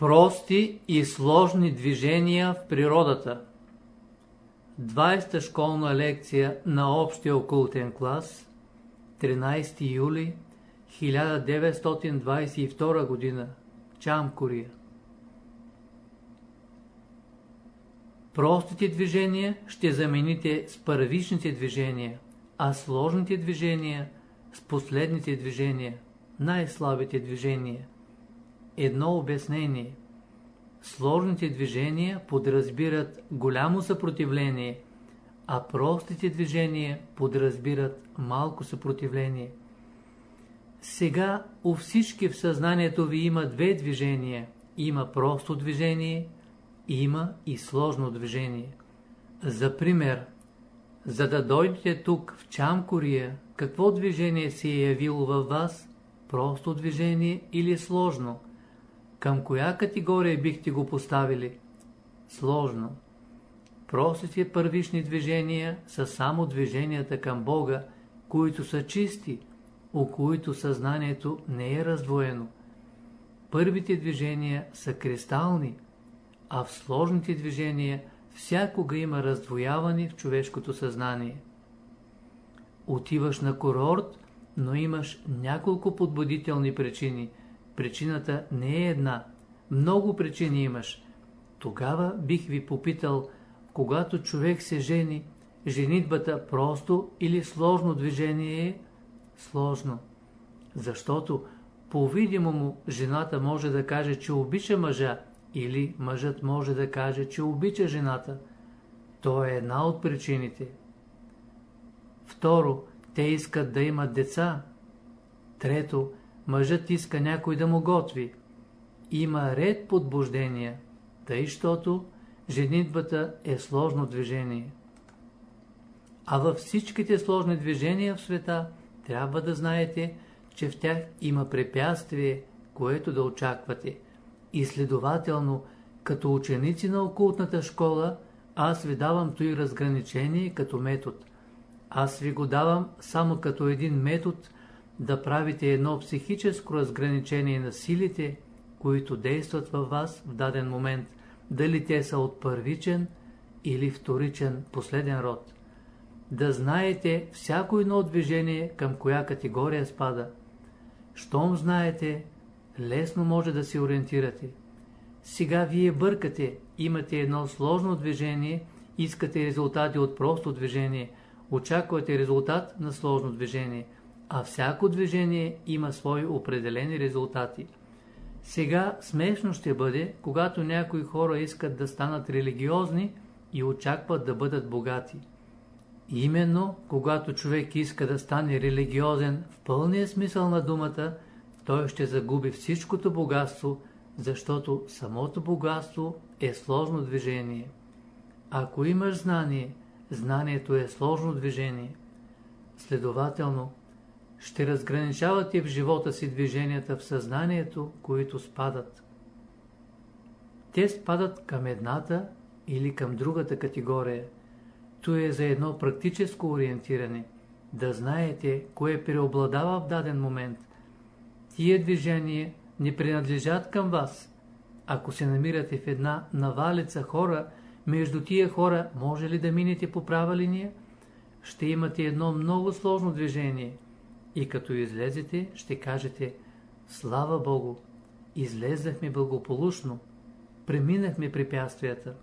Прости и сложни движения в природата 20-та школна лекция на общия окултен клас 13 юли 1922 година Чам, Кория Простите движения ще замените с първичните движения, а сложните движения с последните движения, най-слабите движения. Едно обяснение. Сложните движения подразбират голямо съпротивление, а простите движения подразбират малко съпротивление. Сега у всички в съзнанието ви има две движения. Има просто движение, има и сложно движение. За пример, за да дойдете тук в Чамкория, какво движение се е явило във вас? Просто движение или сложно? Към коя категория бихте го поставили? Сложно. Простите първични движения са само движенията към Бога, които са чисти, у които съзнанието не е раздвоено. Първите движения са кристални, а в сложните движения всякога има раздвояване в човешкото съзнание. Отиваш на курорт, но имаш няколко подбудителни причини. Причината не е една. Много причини имаш. Тогава бих ви попитал, когато човек се жени, женитбата просто или сложно движение е? Сложно. Защото, по-видимому, жената може да каже, че обича мъжа, или мъжът може да каже, че обича жената. То е една от причините. Второ, те искат да имат деца. Трето, мъжът иска някой да му готви. Има ред подбуждения, тъй, щото женитбата е сложно движение. А във всичките сложни движения в света трябва да знаете, че в тях има препятствие, което да очаквате. И следователно, като ученици на окултната школа, аз ви давам той разграничение като метод. Аз ви го давам само като един метод да правите едно психическо разграничение на силите, които действат във вас в даден момент, дали те са от първичен или вторичен последен род. Да знаете всяко едно движение към коя категория спада. Щом знаете, лесно може да се ориентирате. Сега вие бъркате, имате едно сложно движение, искате резултати от просто движение, очаквате резултат на сложно движение, а всяко движение има свои определени резултати. Сега смешно ще бъде, когато някои хора искат да станат религиозни и очакват да бъдат богати. Именно, когато човек иска да стане религиозен в пълния смисъл на думата, той ще загуби всичкото богатство, защото самото богатство е сложно движение. Ако имаш знание, знанието е сложно движение. Следователно, ще разграничавате в живота си движенията в съзнанието, които спадат. Те спадат към едната или към другата категория. То е за едно практическо ориентиране, да знаете кое преобладава в даден момент – Тия движения не принадлежат към вас. Ако се намирате в една навалица хора, между тия хора може ли да минете по права линия? Ще имате едно много сложно движение. И като излезете, ще кажете Слава Богу, излезнахме благополучно, преминахме препятствията.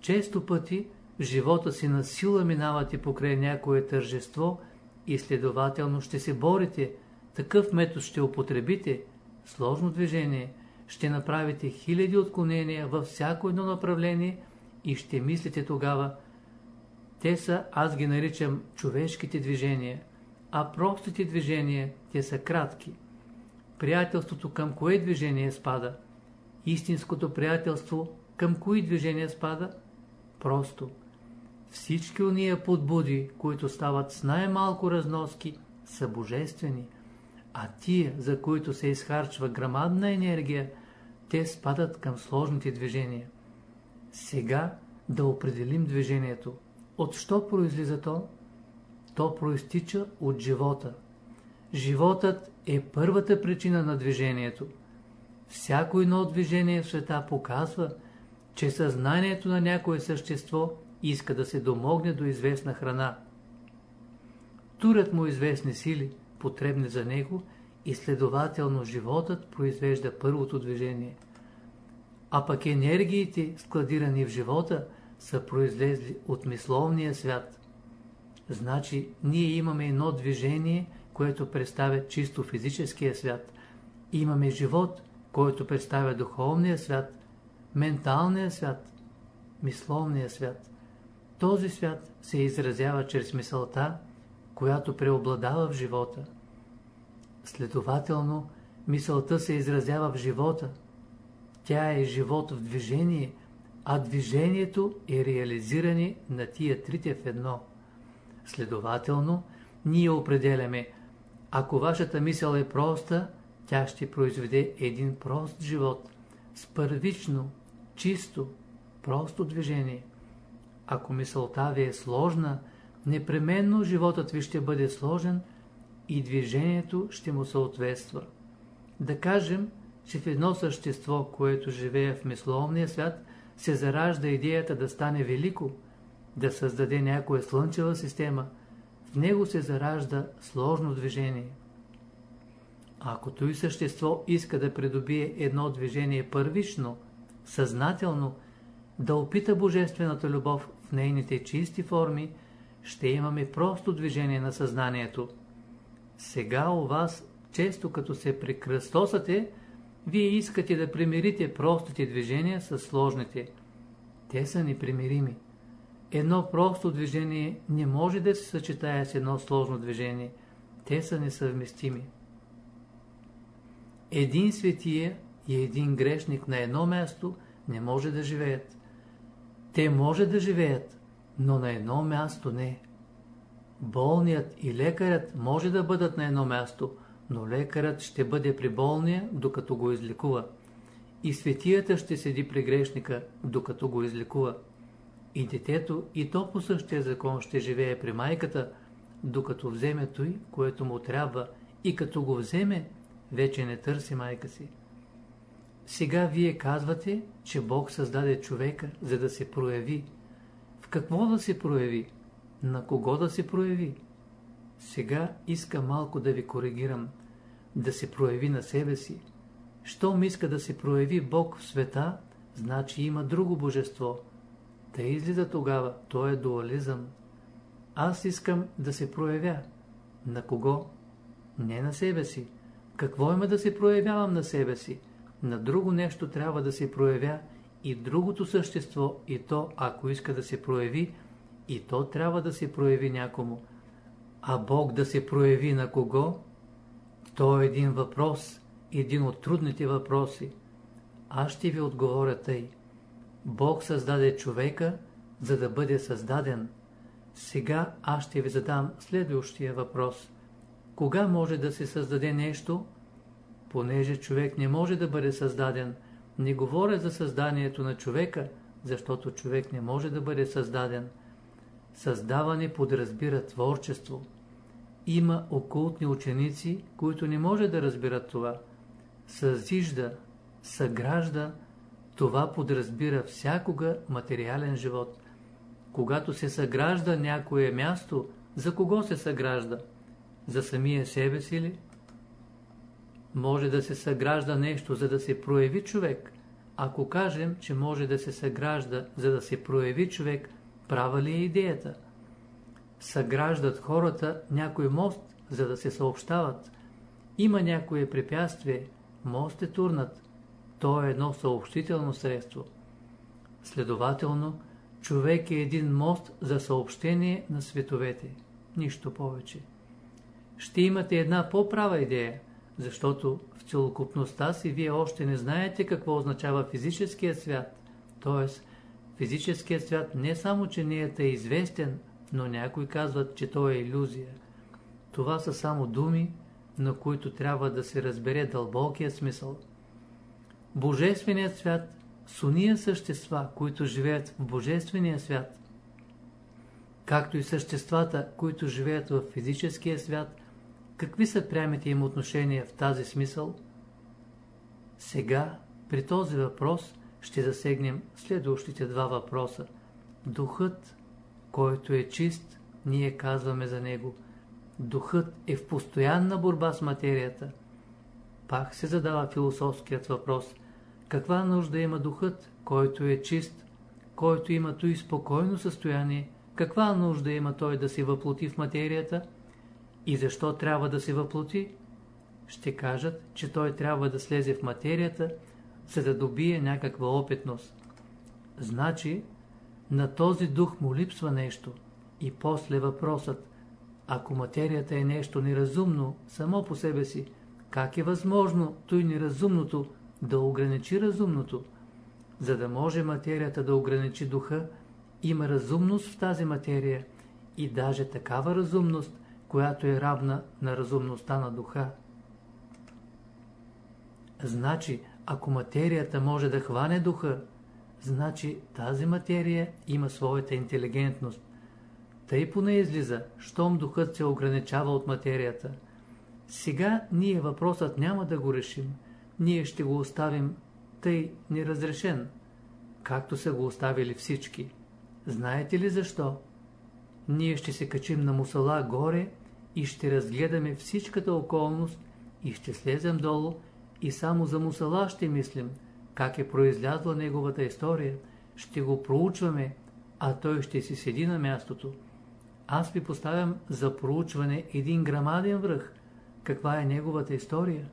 Често пъти в живота си на сила минавате покрай някое тържество и следователно ще се борите, такъв метод ще употребите, сложно движение, ще направите хиляди отклонения във всяко едно направление и ще мислите тогава, те са, аз ги наричам човешките движения, а простите движения, те са кратки. Приятелството към кое движение спада? Истинското приятелство към кои движения спада? Просто. Всички уния подбуди, които стават с най-малко разноски, са божествени а тия, за които се изхарчва грамадна енергия, те спадат към сложните движения. Сега да определим движението. От що произлиза то? То проистича от живота. Животът е първата причина на движението. всяко едно движение в света показва, че съзнанието на някое същество иска да се домогне до известна храна. Турят му известни сили, потребни за него, и следователно животът произвежда първото движение. А пък енергиите, складирани в живота, са произлезли от мисловния свят. Значи, ние имаме едно движение, което представя чисто физическия свят. Имаме живот, който представя духовния свят, менталния свят, мисловния свят. Този свят се изразява чрез мисълта, която преобладава в живота. Следователно, мисълта се изразява в живота. Тя е живот в движение, а движението е реализиране на тия трите в едно. Следователно, ние определяме, ако вашата мисъл е проста, тя ще произведе един прост живот, с първично, чисто, просто движение. Ако мисълта ви е сложна, непременно животът ви ще бъде сложен и движението ще му съответства. Да кажем, че в едно същество, което живее в мисловния свят, се заражда идеята да стане велико, да създаде някоя слънчева система, в него се заражда сложно движение. Ако той същество иска да придобие едно движение първично, съзнателно, да опита божествената любов в нейните чисти форми, ще имаме просто движение на съзнанието. Сега у вас, често като се прекръстосате, вие искате да примирите простите движения с сложните. Те са непримирими. Едно просто движение не може да се съчетае с едно сложно движение. Те са несъвместими. Един светия и един грешник на едно място не може да живеят. Те може да живеят, но на едно място не. Болният и лекарят може да бъдат на едно място, но лекарът ще бъде при болния, докато го излекува. И светията ще седи при грешника, докато го излекува. И детето и то по същия закон ще живее при майката, докато вземе той, което му трябва, и като го вземе, вече не търси майка си. Сега вие казвате, че Бог създаде човека, за да се прояви. В какво да се прояви? На кого да се прояви? Сега иска малко да ви коригирам. Да се прояви на себе си. Щом иска да се прояви Бог в света, значи има друго божество. Та излиза тогава, то е дуализъм. Аз искам да се проявя. На кого? Не на себе си. Какво има да се проявявам на себе си? На друго нещо трябва да се проявя и другото същество, и то, ако иска да се прояви, и то трябва да се прояви някому. А Бог да се прояви на кого? То е един въпрос, един от трудните въпроси. Аз ще ви отговоря тъй. Бог създаде човека, за да бъде създаден. Сега аз ще ви задам следващия въпрос. Кога може да се създаде нещо? Понеже човек не може да бъде създаден, не говоря за създанието на човека, защото човек не може да бъде създаден. Създаване подразбира творчество. Има окултни ученици, които не може да разбират това. Съзижда, съгражда, това подразбира всякога материален живот. Когато се съгражда някое място, за кого се съгражда? За самия себе си ли? Може да се съгражда нещо, за да се прояви човек. Ако кажем, че може да се съгражда, за да се прояви човек, права ли е идеята? Съграждат хората някой мост, за да се съобщават. Има някое препятствие, мост е турнат. То е едно съобщително средство. Следователно, човек е един мост за съобщение на световете. Нищо повече. Ще имате една по-права идея, защото в целокупността си вие още не знаете какво означава физическия свят, т.е. Физическият свят не само, че не е известен, но някои казват, че то е иллюзия. Това са само думи, на които трябва да се разбере дълбокия смисъл. Божественият свят с уния същества, които живеят в Божествения свят, както и съществата, които живеят в физическия свят, какви са прямите им отношения в тази смисъл? Сега, при този въпрос, ще засегнем следващите два въпроса. Духът, който е чист, ние казваме за него. Духът е в постоянна борба с материята. Пак се задава философският въпрос. Каква нужда има духът, който е чист, който има и спокойно състояние, каква нужда има той да се въплоти в материята и защо трябва да се въплоти? Ще кажат, че той трябва да слезе в материята, за да добие някаква опитност. Значи, на този дух му липсва нещо. И после въпросът, ако материята е нещо неразумно само по себе си, как е възможно той неразумното да ограничи разумното? За да може материята да ограничи духа, има разумност в тази материя и даже такава разумност, която е равна на разумността на духа. Значи, ако материята може да хване духа, значи тази материя има своята интелигентност. Тъй поне излиза, щом духът се ограничава от материята. Сега ние въпросът няма да го решим. Ние ще го оставим тъй неразрешен, както са го оставили всички. Знаете ли защо? Ние ще се качим на мусала горе и ще разгледаме всичката околност и ще слезем долу и само за мусала ще мислим, как е произлязла неговата история, ще го проучваме, а той ще си седи на мястото. Аз ви поставям за проучване един грамаден връх, каква е неговата история.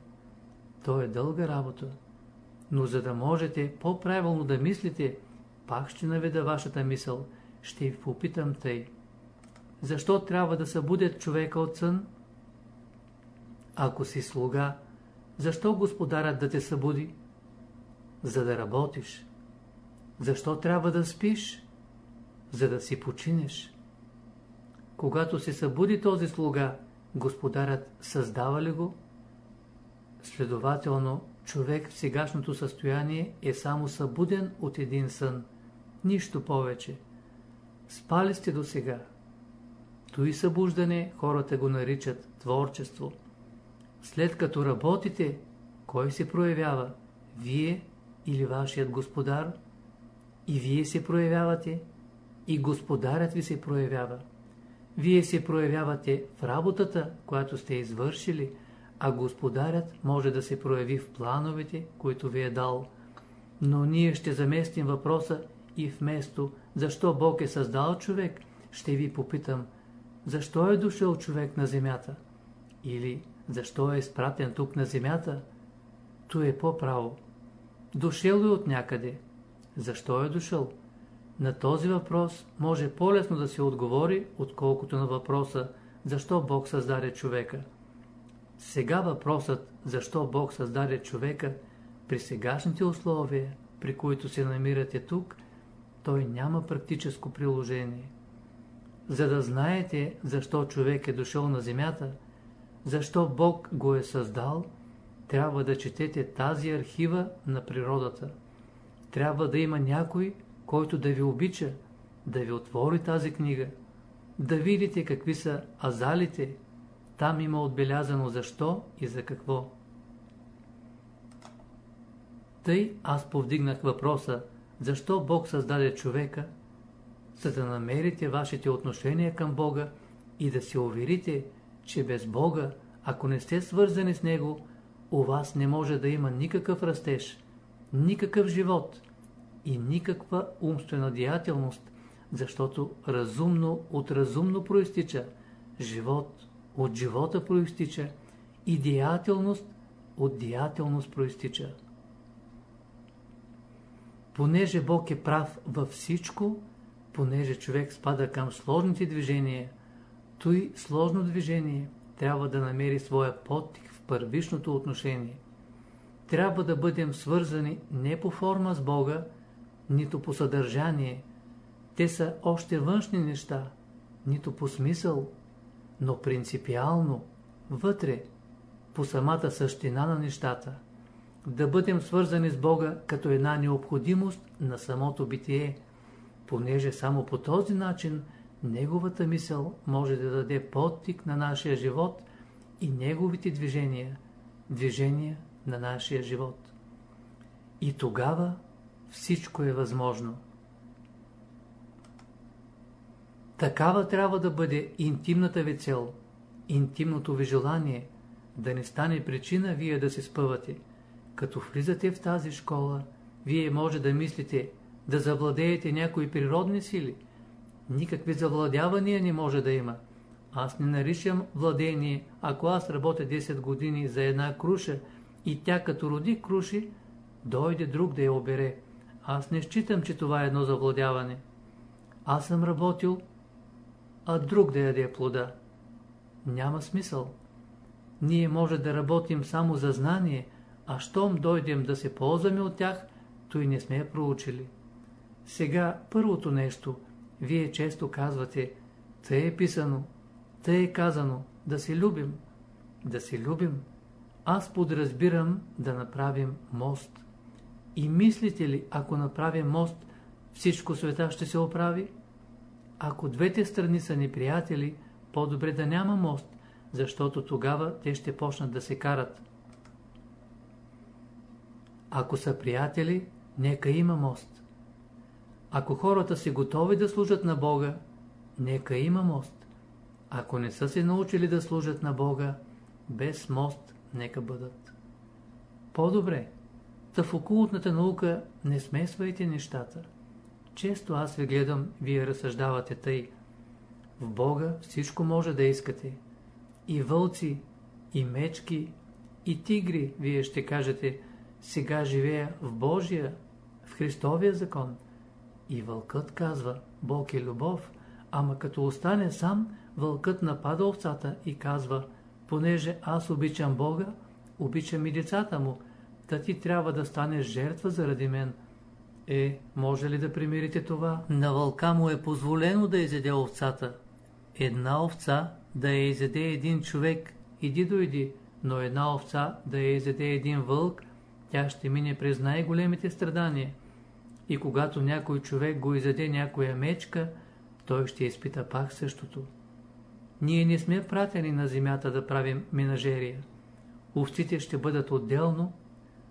То е дълга работа. Но за да можете по-правилно да мислите, пак ще наведа вашата мисъл. Ще ви попитам тъй. Защо трябва да събудят човека от сън? Ако си слуга, защо господарят да те събуди? За да работиш. Защо трябва да спиш? За да си починеш. Когато се събуди този слуга, господарят създава ли го? Следователно, човек в сегашното състояние е само събуден от един сън. Нищо повече. Спали сте до сега. Той събуждане хората го наричат творчество. След като работите, кой се проявява? Вие или вашият господар? И вие се проявявате, и господарят ви се проявява. Вие се проявявате в работата, която сте извършили, а господарят може да се прояви в плановете, които ви е дал. Но ние ще заместим въпроса и вместо защо Бог е създал човек, ще ви попитам, защо е дошъл човек на земята? Или защо е изпратен тук на земята? То е по-право. Дошъл е от някъде. Защо е дошъл? На този въпрос може по-лесно да се отговори, отколкото на въпроса защо Бог създаде човека. Сега въпросът защо Бог създаде човека при сегашните условия, при които се намирате тук, той няма практическо приложение. За да знаете защо човек е дошъл на земята, защо Бог го е създал, трябва да четете тази архива на природата. Трябва да има някой, който да ви обича, да ви отвори тази книга, да видите какви са азалите, там има отбелязано защо и за какво. Тъй аз повдигнах въпроса, защо Бог създаде човека, за да намерите вашите отношения към Бога и да се уверите, че без Бога, ако не сте свързани с Него, у вас не може да има никакъв растеж, никакъв живот и никаква умствена деятелност, защото разумно от разумно проистича, живот от живота проистича и деятелност от деятелност проистича. Понеже Бог е прав във всичко, понеже човек спада към сложните движения, той сложно движение трябва да намери своя подтик първичното отношение. Трябва да бъдем свързани не по форма с Бога, нито по съдържание. Те са още външни неща, нито по смисъл, но принципиално, вътре, по самата същина на нещата. Да бъдем свързани с Бога като една необходимост на самото битие, понеже само по този начин Неговата мисъл може да даде подтик на нашия живот и Неговите движения, движения на нашия живот. И тогава всичко е възможно. Такава трябва да бъде интимната ви цел, интимното ви желание, да не стане причина вие да се спъвате. Като влизате в тази школа, вие може да мислите да завладеете някои природни сили. Никакви завладявания не може да има. Аз не наричам владение, ако аз работя 10 години за една круша и тя като роди круши, дойде друг да я обере. Аз не считам, че това е едно завладяване. Аз съм работил, а друг да яде плода. Няма смисъл. Ние може да работим само за знание, а щом дойдем да се ползваме от тях, то и не сме я проучили. Сега първото нещо, вие често казвате, тъй е писано, тъй е казано, да се любим. Да се любим. Аз подразбирам да направим мост. И мислите ли, ако направим мост, всичко света ще се оправи? Ако двете страни са неприятели, по-добре да няма мост, защото тогава те ще почнат да се карат. Ако са приятели, нека има мост. Ако хората са готови да служат на Бога, нека има мост. Ако не са се научили да служат на Бога, без мост нека бъдат. По-добре, та в окултната наука не смесвайте нещата. Често аз ви гледам, вие разсъждавате тъй. В Бога всичко може да искате. И вълци, и мечки, и тигри, вие ще кажете, сега живея в Божия, в Христовия закон. И вълкът казва, Бог е любов, ама като остане сам, вълкът напада овцата и казва, понеже аз обичам Бога, обичам и децата му, та ти трябва да станеш жертва заради мен. Е, може ли да примирите това? На вълка му е позволено да изеде овцата. Една овца да я изеде един човек, иди дойди, но една овца да я изеде един вълк, тя ще мине през най-големите страдания. И когато някой човек го изеде някоя мечка, той ще изпита пак същото. Ние не сме пратени на земята да правим менажерия. Овците ще бъдат отделно,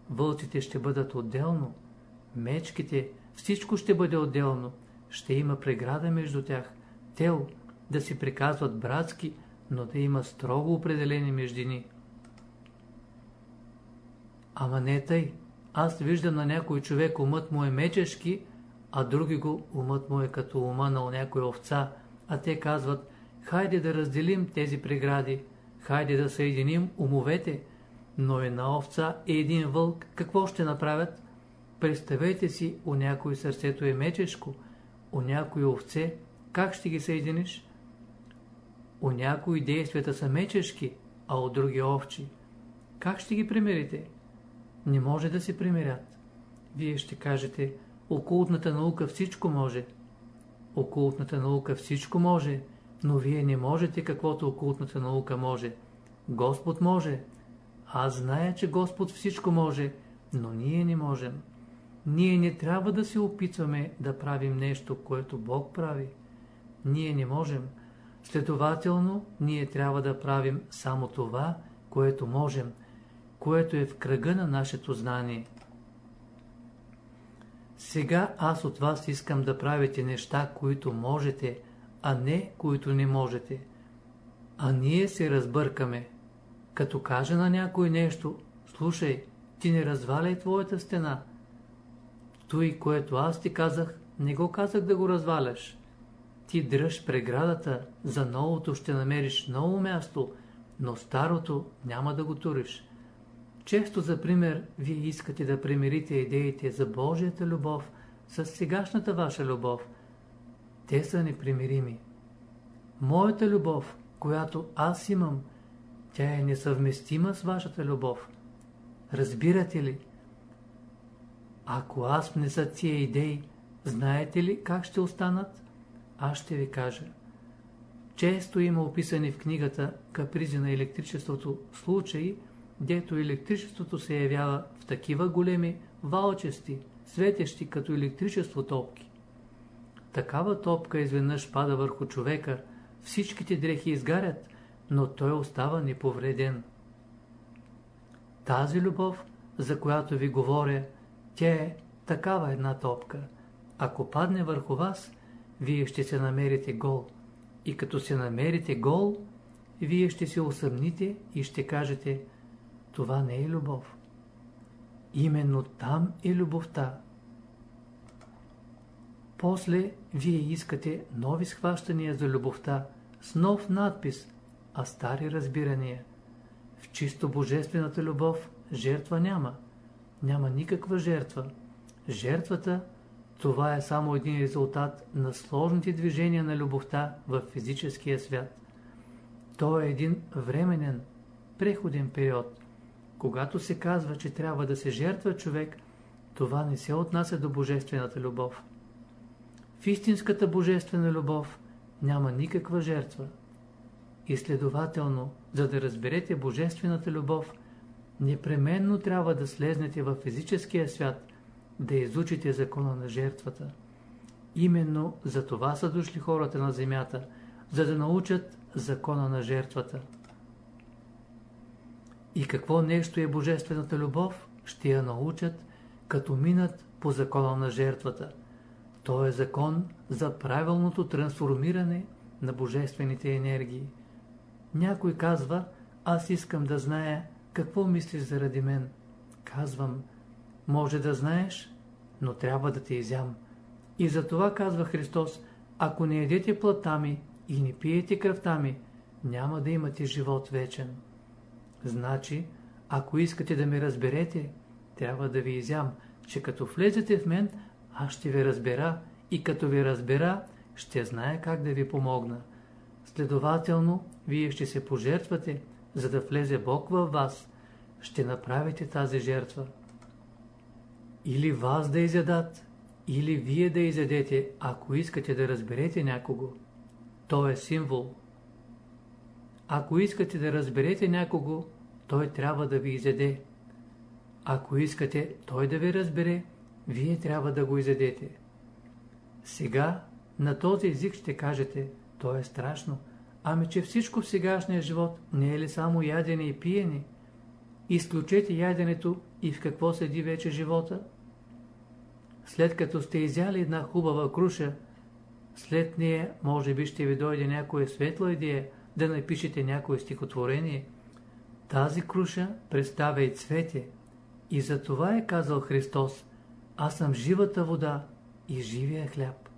вълците ще бъдат отделно, мечките, всичко ще бъде отделно. Ще има преграда между тях. Тел да си приказват братски, но да има строго определени междини. Ама не тъй. Аз виждам на някой човек умът му е мечешки, а други го умът му е като ума на някой овца, а те казват, хайде да разделим тези прегради, хайде да съединим умовете, но една овца и един вълк какво ще направят? Представете си, у някой сърцето е мечешко, у някой овце, как ще ги съединиш? У някои действията са мечешки, а у други овчи. Как ще ги примерите? Не може да се примерят. Вие ще кажете, окултната наука всичко може. Окултната наука всичко може, но вие не можете каквото окултната наука може. Господ може. Аз зная, че Господ всичко може, но ние не можем. Ние не трябва да се опитваме да правим нещо, което Бог прави. Ние не можем. Следователно, ние трябва да правим само това, което можем, което е в кръга на нашето знание. Сега аз от вас искам да правите неща, които можете, а не които не можете. А ние се разбъркаме. Като кажа на някой нещо, слушай, ти не разваляй твоята стена, той, което аз ти казах, не го казах да го разваляш. Ти дръж преградата, за новото ще намериш ново място, но старото няма да го туриш. Често, за пример, вие искате да примирите идеите за Божията любов с сегашната ваша любов. Те са непримирими. Моята любов, която аз имам, тя е несъвместима с вашата любов. Разбирате ли? Ако аз внеса тия идеи, знаете ли как ще останат? Аз ще ви кажа. Често има описани в книгата Капризи на електричеството случаи, дето електричеството се явява в такива големи, валчести, светещи като електричество топки. Такава топка изведнъж пада върху човека, всичките дрехи изгарят, но той остава неповреден. Тази любов, за която ви говоря, Тя е такава една топка. Ако падне върху вас, вие ще се намерите гол. И като се намерите гол, вие ще се усъмните и ще кажете, това не е любов. Именно там е любовта. После вие искате нови схващания за любовта с нов надпис, а стари разбирания. В чисто божествената любов жертва няма. Няма никаква жертва. Жертвата това е само един резултат на сложните движения на любовта в физическия свят. То е един временен, преходен период. Когато се казва, че трябва да се жертва човек, това не се отнася до божествената любов. В истинската божествена любов няма никаква жертва. И следователно, за да разберете божествената любов, непременно трябва да слезнете в физическия свят, да изучите закона на жертвата. Именно за това са дошли хората на земята, за да научат закона на жертвата. И какво нещо е божествената любов, ще я научат, като минат по закона на жертвата. То е закон за правилното трансформиране на божествените енергии. Някой казва, аз искам да зная какво мислиш заради мен. Казвам, може да знаеш, но трябва да те изям. И за това казва Христос, ако не едете плътта ми и не пиете кръвта ми, няма да имате живот вечен. Значи, ако искате да ме разберете, трябва да ви изям, че като влезете в мен, аз ще ви разбера и като ви разбера, ще знае как да ви помогна. Следователно, вие ще се пожертвате, за да влезе Бог във вас. Ще направите тази жертва. Или вас да изядат, или вие да изядете, ако искате да разберете някого. То е символ. Ако искате да разберете някого, той трябва да ви изяде. Ако искате той да ви разбере, вие трябва да го изядете. Сега на този език ще кажете, то е страшно, ами че всичко в сегашния живот не е ли само ядене и пиене? Изключете яденето и в какво седи вече живота? След като сте изяли една хубава круша, след нея може би ще ви дойде някоя светла идея да напишете някое стихотворение. Тази круша представя и цвете. И за това е казал Христос, аз съм живата вода и живия хляб.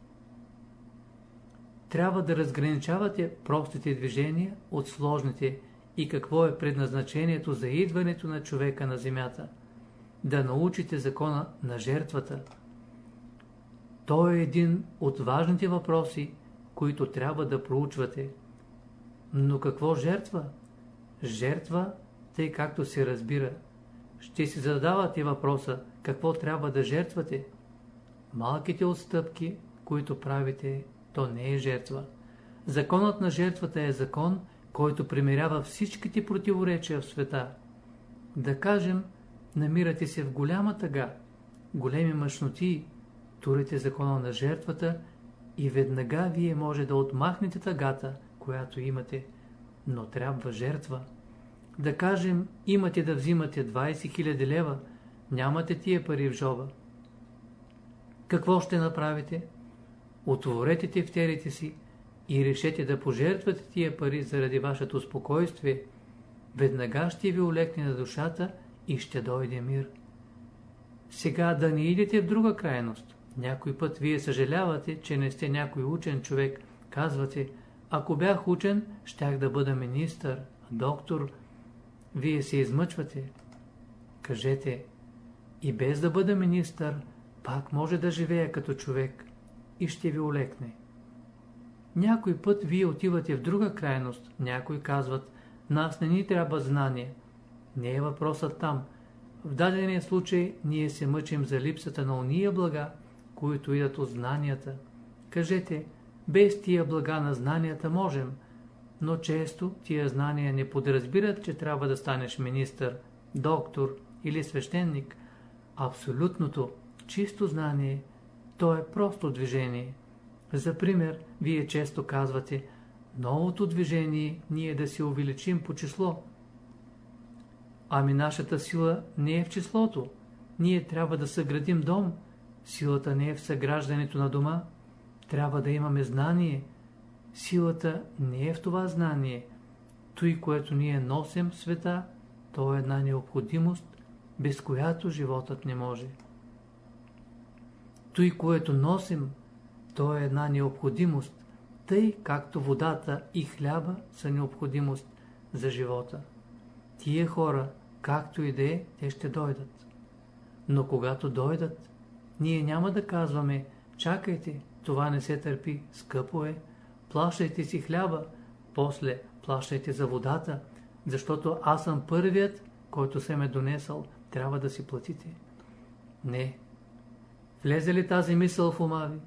Трябва да разграничавате простите движения от сложните и какво е предназначението за идването на човека на земята. Да научите закона на жертвата. Той е един от важните въпроси, които трябва да проучвате. Но какво жертва? Жертва, тъй както се разбира. Ще си задавате въпроса, какво трябва да жертвате? Малките отстъпки, които правите, то не е жертва. Законът на жертвата е закон, който примирява всичките противоречия в света. Да кажем, намирате се в голяма тъга, големи мъжноти, турите закона на жертвата и веднага вие може да отмахнете тъгата, която имате, но трябва жертва. Да кажем, имате да взимате 20 000 лева, нямате тия пари в жоба. Какво ще направите? Отворете тефтерите си и решете да пожертвате тия пари заради вашето спокойствие. Веднага ще ви олекне на душата и ще дойде мир. Сега да не идете в друга крайност. Някой път вие съжалявате, че не сте някой учен човек. Казвате, ако бях учен, щях да бъда министър, доктор. Вие се измъчвате. Кажете, и без да бъда министър, пак може да живея като човек и ще ви олекне. Някой път вие отивате в друга крайност, някои казват, нас не ни трябва знание. Не е въпросът там. В дадения случай ние се мъчим за липсата на уния блага, които идат от знанията. Кажете, без тия блага на знанията можем, но често тия знания не подразбират, че трябва да станеш министър, доктор или свещеник. Абсолютното, чисто знание, то е просто движение. За пример, вие често казвате, новото движение ние да се увеличим по число. Ами нашата сила не е в числото. ние трябва да съградим дом. Силата не е в съграждането на дома. Трябва да имаме знание. Силата не е в това знание. Той, което ние носим в света, то е една необходимост, без която животът не може. Той, което носим, то е една необходимост, тъй както водата и хляба са необходимост за живота. Тия хора, както и да е, те ще дойдат. Но когато дойдат, ние няма да казваме, чакайте, това не се търпи, скъпо е, плащайте си хляба, после плащайте за водата, защото аз съм първият, който се ме донесъл, трябва да си платите. Не. Влезе ли тази мисъл в ума ви?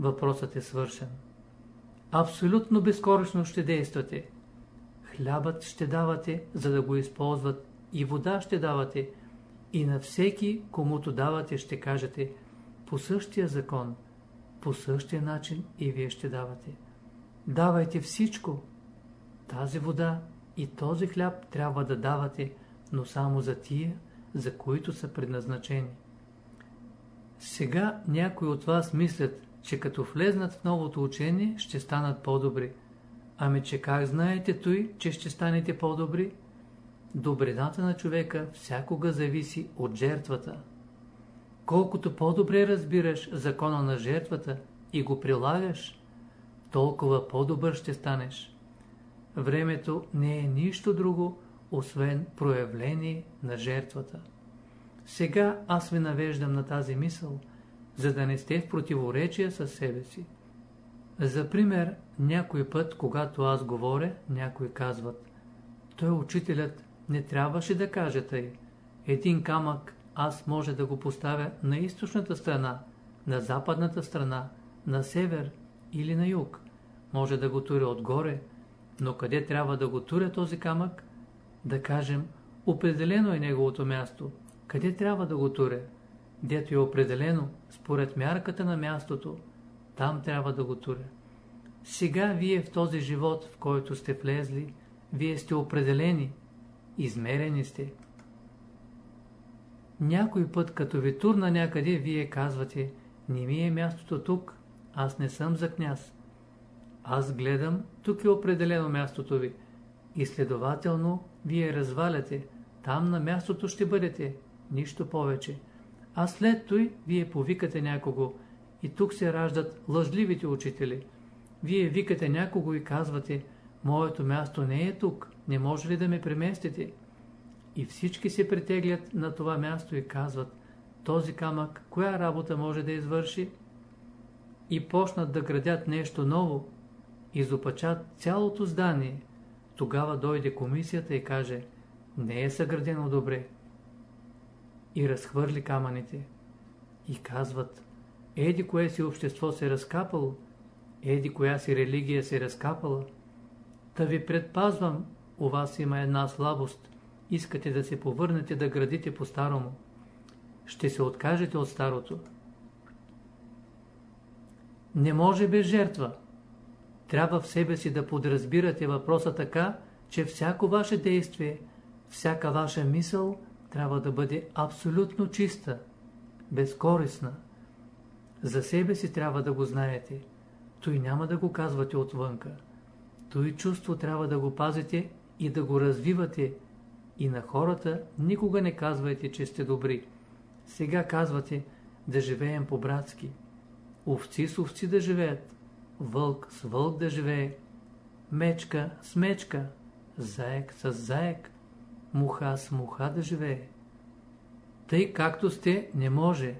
Въпросът е свършен. Абсолютно безкорисно ще действате. Хлябът ще давате, за да го използват, и вода ще давате, и на всеки, комуто давате, ще кажете, по същия закон, по същия начин и вие ще давате. Давайте всичко. Тази вода и този хляб трябва да давате, но само за тия, за които са предназначени. Сега някои от вас мислят, че като влезнат в новото учение, ще станат по-добри. Ами че как знаете той, че ще станете по-добри? Добрината на човека всякога зависи от жертвата. Колкото по-добре разбираш закона на жертвата и го прилагаш, толкова по-добър ще станеш. Времето не е нищо друго, освен проявление на жертвата. Сега аз ви навеждам на тази мисъл, за да не сте в противоречие със себе си. За пример, някой път, когато аз говоря, някои казват, той учителят не трябваше да каже тъй. Един камък аз може да го поставя на източната страна, на западната страна, на север или на юг. Може да го туря отгоре, но къде трябва да го туря този камък? Да кажем, определено е неговото място. Къде трябва да го туря? Дето е определено, според мярката на мястото, там трябва да го туря. Сега вие в този живот, в който сте влезли, вие сте определени, измерени сте. Някой път, като ви турна някъде, вие казвате, не ми е мястото тук, аз не съм за княз. Аз гледам, тук е определено мястото ви. И следователно, вие разваляте, там на мястото ще бъдете, нищо повече. А след той, вие повикате някого, и тук се раждат лъжливите учители. Вие викате някого и казвате, моето място не е тук, не може ли да ме преместите? И всички се притеглят на това място и казват, този камък, коя работа може да извърши? И почнат да градят нещо ново, изопачат цялото здание. Тогава дойде комисията и каже, не е съградено добре. И разхвърли камъните. И казват, еди кое си общество се разкапало, еди коя си религия се разкапала. Та ви предпазвам, у вас има една слабост. Искате да се повърнете да градите по-старому. Ще се откажете от старото. Не може без жертва. Трябва в себе си да подразбирате въпроса така, че всяко ваше действие, всяка ваша мисъл трябва да бъде абсолютно чиста, безкорисна. За себе си трябва да го знаете. Той няма да го казвате отвънка. Той чувство трябва да го пазите и да го развивате. И на хората никога не казвайте, че сте добри. Сега казвате да живеем по-братски. Овци с овци да живеят вълк с вълк да живее, мечка с мечка, заек с заек, муха с муха да живее. Тъй както сте, не може,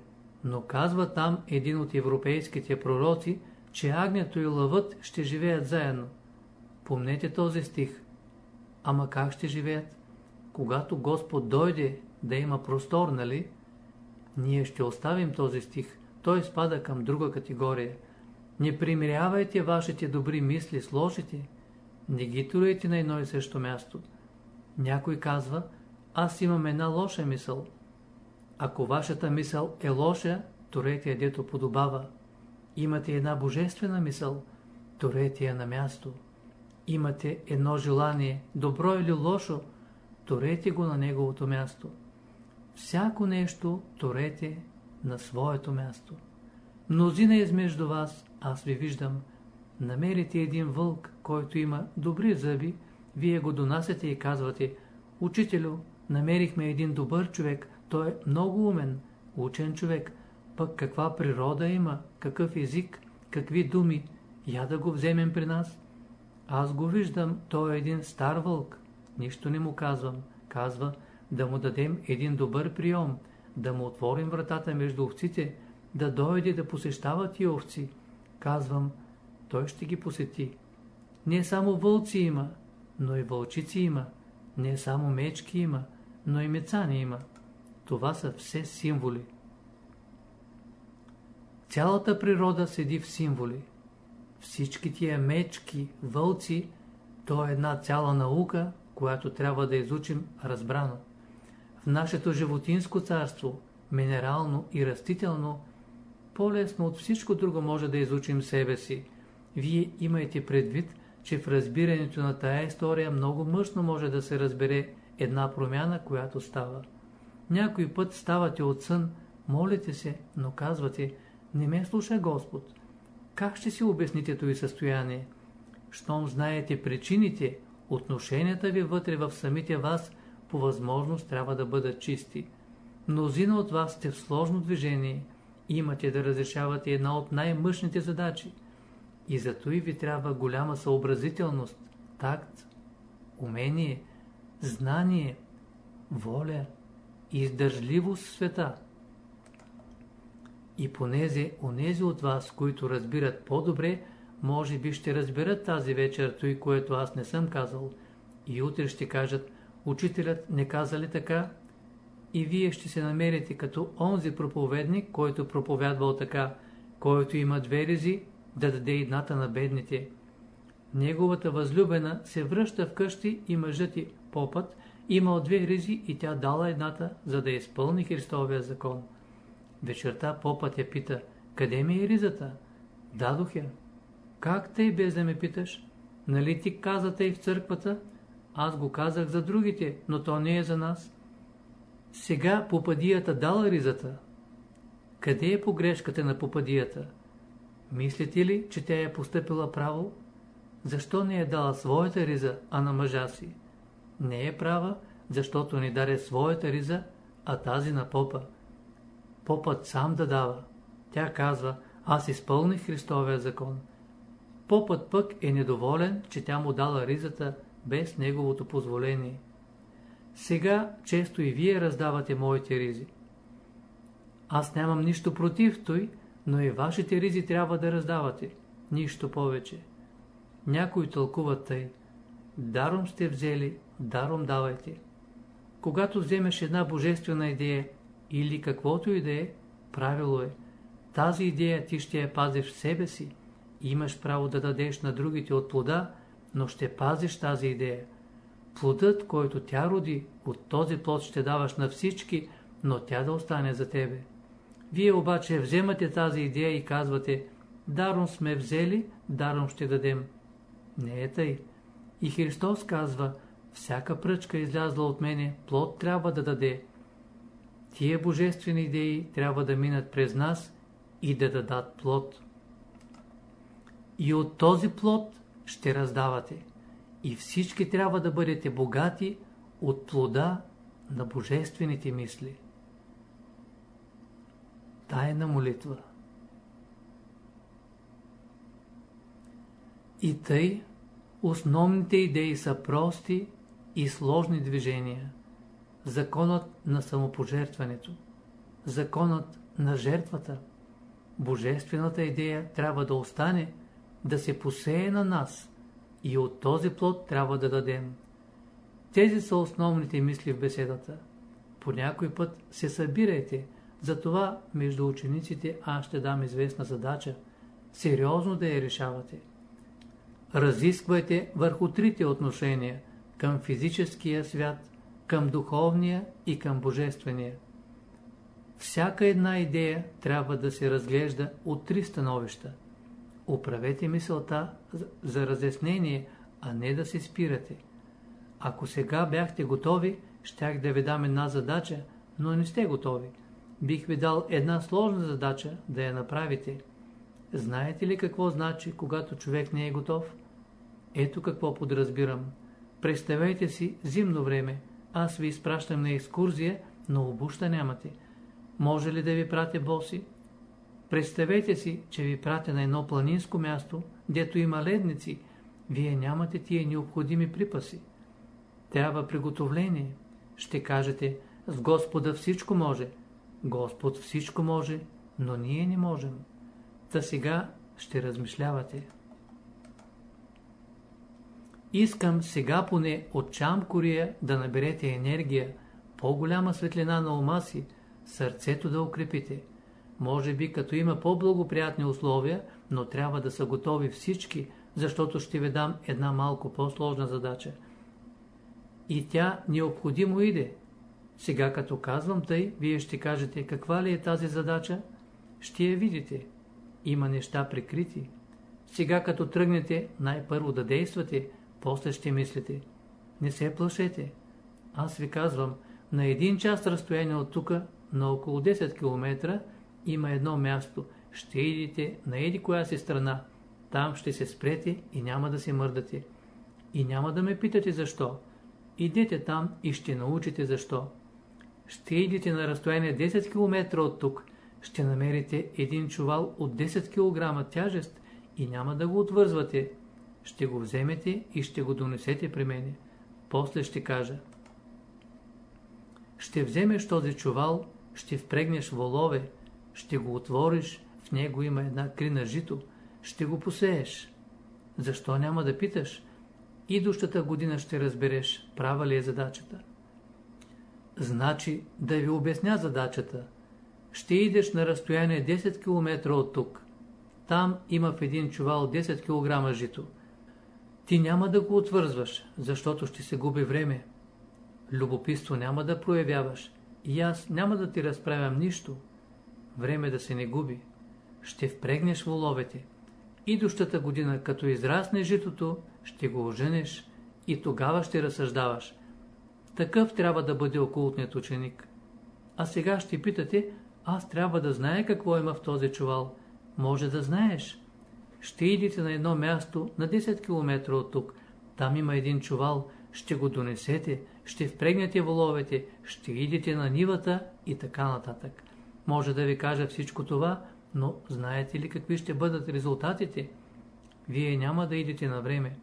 но казва там един от европейските пророци, че агнето и лъвът ще живеят заедно. Помнете този стих. Ама как ще живеят? Когато Господ дойде да има простор, нали? Ние ще оставим този стих. Той спада към друга категория – не примирявайте вашите добри мисли с лошите. Не ги турайте на едно и също място. Някой казва, аз имам една лоша мисъл. Ако вашата мисъл е лоша, турете я дето подобава. Имате една божествена мисъл, турете я на място. Имате едно желание, добро или лошо, турете го на неговото място. всяко нещо торете на своето място. Мнозина измежду вас, аз ви виждам, намерите един вълк, който има добри зъби, вие го донасяте и казвате, учителю, намерихме един добър човек, той е много умен, учен човек, пък каква природа има, какъв език, какви думи, я да го вземем при нас. Аз го виждам, той е един стар вълк, нищо не му казвам, казва да му дадем един добър прием, да му отворим вратата между овците, да дойде да посещава тия овци. Казвам, той ще ги посети. Не само вълци има, но и вълчици има. Не само мечки има, но и мецани има. Това са все символи. Цялата природа седи в символи. Всички тия мечки, вълци, то е една цяла наука, която трябва да изучим разбрано. В нашето животинско царство, минерално и растително, по-лесно от всичко друго може да изучим себе си. Вие имайте предвид, че в разбирането на тая история много мъжно може да се разбере една промяна, която става. Някой път ставате от сън, молите се, но казвате, не ме слуша Господ. Как ще си обясните този състояние? Щом знаете причините, отношенията ви вътре в самите вас по възможност трябва да бъдат чисти. Мнозина от вас сте в сложно движение и имате да разрешавате една от най-мъжните задачи. И зато и ви трябва голяма съобразителност, такт, умение, знание, воля и издържливост в света. И понеже онези от вас, които разбират по-добре, може би ще разберат тази вечер той, което аз не съм казал. И утре ще кажат, учителят не каза ли така? И вие ще се намерите като онзи проповедник, който проповядвал така, който има две рези, да даде едната на бедните. Неговата възлюбена се връща вкъщи и мъжът ти попът имал две ризи и тя дала едната, за да изпълни Христовия закон. Вечерта попът я пита, къде ми е ризата? Дадох я. Как тъй без да ме питаш? Нали ти каза тъй в църквата? Аз го казах за другите, но то не е за нас. Сега попадията дала ризата. Къде е погрешката на попадията? Мислите ли, че тя е поступила право? Защо не е дала своята риза, а на мъжа си? Не е права, защото не даде своята риза, а тази на попа. Попът сам да дава. Тя казва, аз изпълних Христовия закон. Попът пък е недоволен, че тя му дала ризата без неговото позволение. Сега често и вие раздавате моите ризи. Аз нямам нищо против той, но и вашите ризи трябва да раздавате. Нищо повече. Някои тълкуват тъй. Даром сте взели, даром давайте. Когато вземеш една божествена идея или каквото и да е, правило е. Тази идея ти ще я пазиш в себе си. Имаш право да дадеш на другите от плода, но ще пазиш тази идея. Плодът, който тя роди, от този плод ще даваш на всички, но тя да остане за тебе. Вие обаче вземате тази идея и казвате, даром сме взели, даром ще дадем. Не е тъй. И Христос казва, всяка пръчка излязла от мене, плод трябва да даде. Тие божествени идеи трябва да минат през нас и да дадат плод. И от този плод ще раздавате. И всички трябва да бъдете богати от плода на божествените мисли. Тайна молитва И тъй, основните идеи са прости и сложни движения. Законът на самопожертването, законът на жертвата, божествената идея трябва да остане, да се посее на нас и от този плод трябва да дадем. Тези са основните мисли в беседата. По някой път се събирайте, затова между учениците аз ще дам известна задача, сериозно да я решавате. Разисквайте върху трите отношения към физическия свят, към духовния и към божествения. Всяка една идея трябва да се разглежда от три становища. Управете мисълта за разяснение, а не да се спирате. Ако сега бяхте готови, щях да ви дам една задача, но не сте готови. Бих ви дал една сложна задача да я направите. Знаете ли какво значи, когато човек не е готов? Ето какво подразбирам. Представете си зимно време. Аз ви изпращам на екскурзия, но обуща нямате. Може ли да ви пратя боси? Представете си, че ви пратя на едно планинско място, дето има ледници. Вие нямате тия необходими припаси. Трябва приготовление. Ще кажете, с Господа всичко може. Господ всичко може, но ние не можем. Та сега ще размишлявате. Искам сега поне от Чамкория да наберете енергия, по-голяма светлина на ума си, сърцето да укрепите. Може би като има по-благоприятни условия, но трябва да са готови всички, защото ще ви дам една малко по-сложна задача. И тя необходимо иде. Сега като казвам тъй, вие ще кажете каква ли е тази задача? Ще я видите. Има неща прикрити. Сега като тръгнете, най-първо да действате, после ще мислите. Не се плашете. Аз ви казвам, на един час разстояние от тук, на около 10 км, има едно място. Ще идите на еди коя си страна. Там ще се спрете и няма да се мърдате. И няма да ме питате защо. Идете там и ще научите защо. Ще идете на разстояние 10 км от тук. Ще намерите един чувал от 10 кг тяжест и няма да го отвързвате. Ще го вземете и ще го донесете при мене. После ще кажа. Ще вземеш този чувал, ще впрегнеш волове, ще го отвориш, в него има една крина жито, ще го посееш. Защо няма да питаш? Идущата година ще разбереш, права ли е задачата. Значи, да ви обясня задачата. Ще идеш на разстояние 10 км от тук. Там има в един чувал 10 кг жито. Ти няма да го отвързваш, защото ще се губи време. Любопитство няма да проявяваш и аз няма да ти разправям нищо. Време да се не губи. Ще впрегнеш воловете. Идущата година, като израсне житото, ще го оженеш и тогава ще разсъждаваш. Такъв трябва да бъде окултният ученик. А сега ще питате, аз трябва да знае какво има в този чувал. Може да знаеш. Ще идите на едно място на 10 км от тук. Там има един чувал. Ще го донесете, ще впрегнете воловете, ще идите на нивата и така нататък. Може да ви кажа всичко това, но знаете ли какви ще бъдат резултатите? Вие няма да идете на време.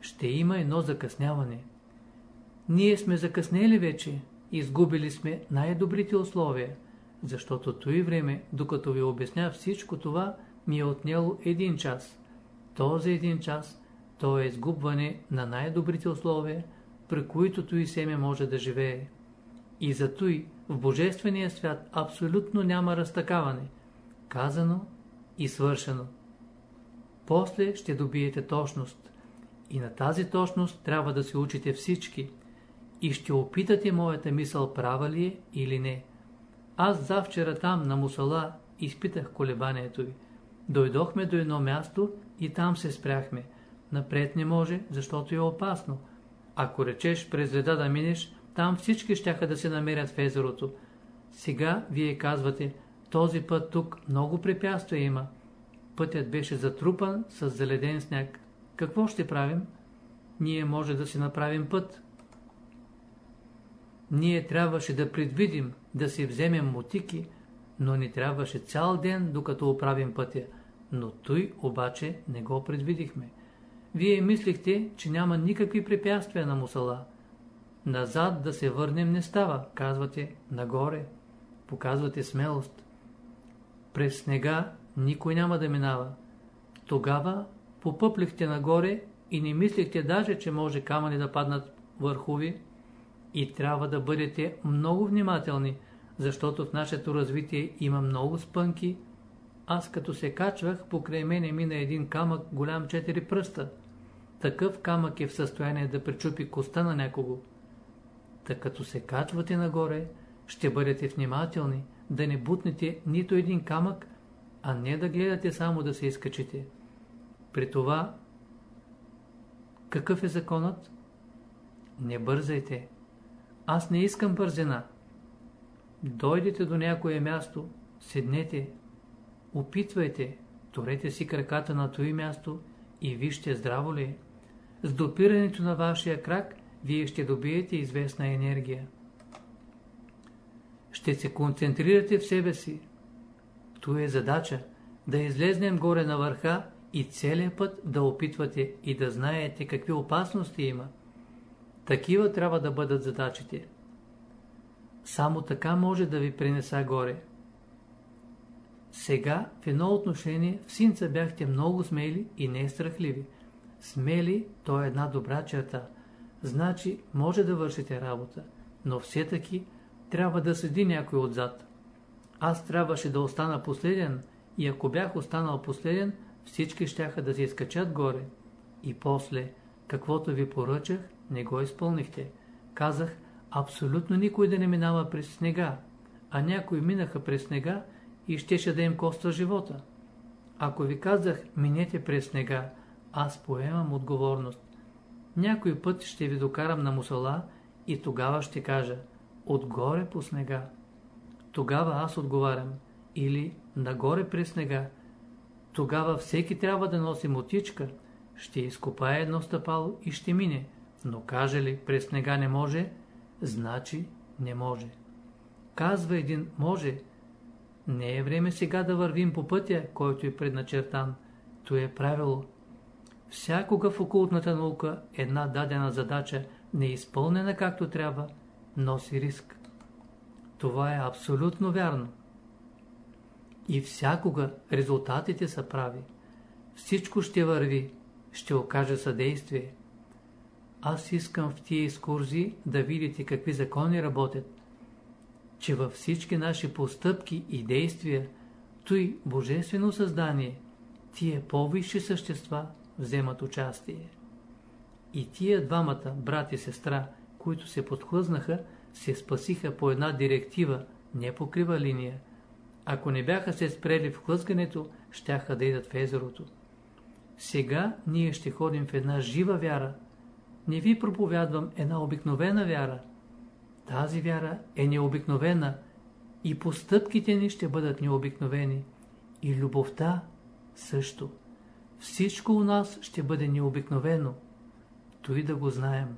Ще има едно закъсняване. Ние сме закъснели вече, изгубили сме най-добрите условия, защото той време, докато ви обясня всичко това, ми е отнело един час. Този един час, то е изгубване на най-добрите условия, при които той семе може да живее. И за той в Божествения свят абсолютно няма разтакаване. Казано и свършено. После ще добиете точност. И на тази точност трябва да се учите всички. И ще опитате моята мисъл права ли е или не. Аз завчера там на мусала изпитах колебанието ви. Дойдохме до едно място и там се спряхме. Напред не може, защото е опасно. Ако речеш през реда да минеш, там всички щяха да се намерят в езерото. Сега вие казвате, този път тук много препятствия има. Пътят беше затрупан с заледен сняг. Какво ще правим? Ние може да си направим път. Ние трябваше да предвидим, да си вземем мотики, но ни трябваше цял ден, докато оправим пътя. Но той обаче не го предвидихме. Вие мислихте, че няма никакви препятствия на мусала. Назад да се върнем не става, казвате, нагоре. Показвате смелост. През снега никой няма да минава. Тогава попъплихте нагоре и не мислихте даже, че може камъни да паднат върху ви. И трябва да бъдете много внимателни, защото в нашето развитие има много спънки. Аз като се качвах, покрай мене мина един камък голям 4 пръста. Такъв камък е в състояние да пречупи коста на някого. Та като се качвате нагоре, ще бъдете внимателни, да не бутнете нито един камък, а не да гледате само да се изкачите. При това, какъв е законът? Не бързайте. Аз не искам бързина. Дойдете до някое място, седнете, опитвайте, турете си краката на това място и вижте здраво ли е. С допирането на вашия крак, вие ще добиете известна енергия. Ще се концентрирате в себе си. То е задача да излезнем горе на върха и целият път да опитвате и да знаете какви опасности има. Такива трябва да бъдат задачите. Само така може да ви принеса горе. Сега в едно отношение в синца бяхте много смели и не страхливи. Смели, то е една добра черта. Значи може да вършите работа, но все таки трябва да седи някой отзад. Аз трябваше да остана последен и ако бях останал последен, всички щяха да се изкачат горе. И после, каквото ви поръчах, не го изпълнихте. Казах, абсолютно никой да не минава през снега, а някои минаха през снега и щеше да им коства живота. Ако ви казах, минете през снега, аз поемам отговорност. Някой път ще ви докарам на мусала и тогава ще кажа, отгоре по снега. Тогава аз отговарям, или нагоре през снега. Тогава всеки трябва да носи мотичка, ще изкопае едно стъпало и ще мине, но каже ли през снега не може, значи не може. Казва един може. Не е време сега да вървим по пътя, който е предначертан. То е правило. Всякога в окултната наука една дадена задача, неизпълнена както трябва, носи риск. Това е абсолютно вярно. И всякога резултатите са прави. Всичко ще върви, ще окаже съдействие. Аз искам в тия изкурзии да видите какви закони работят, че във всички наши постъпки и действия, той божествено създание, тия по-висши същества вземат участие. И тия двамата, брат и сестра, които се подхлъзнаха, се спасиха по една директива, не по крива линия. Ако не бяха се спрели в хлъзгането, щяха да идат в езерото. Сега ние ще ходим в една жива вяра, не ви проповядвам една обикновена вяра. Тази вяра е необикновена и постъпките ни ще бъдат необикновени. И любовта също. Всичко у нас ще бъде необикновено. Той да го знаем.